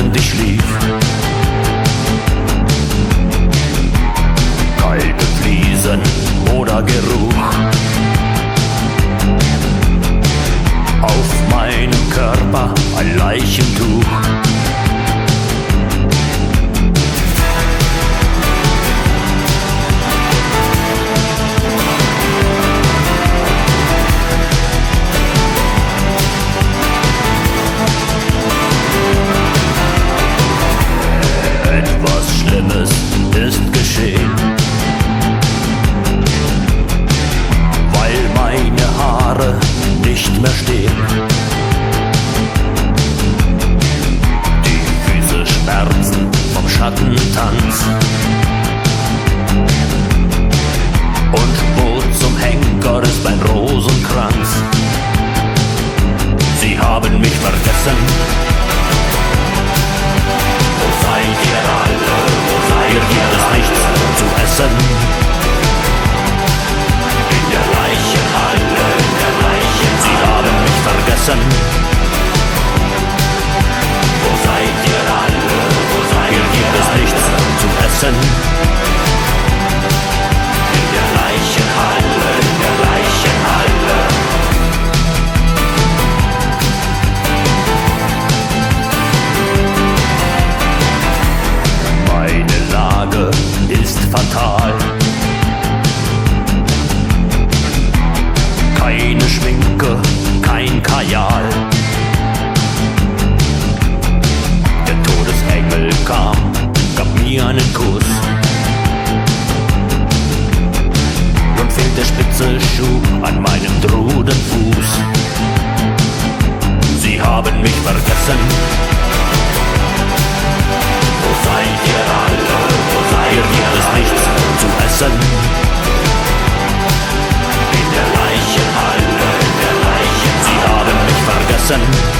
während ich schlief. Kalte Fliesen oder Geruch. Schlimmes ist geschehen, weil meine Haare nicht mehr stehen. Die Füße schmerzen vom Schattentanz. Und wo zum Henker ist mein Rosenkranz. Sie haben mich vergessen. Keine Schminke, kein Kajal. Der Todesengel kam, gab mir einen Kuss. Nun fehlt der spitze Schuh an meinem Drudenfuß. Sie haben mich vergessen. Mich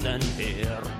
than beer.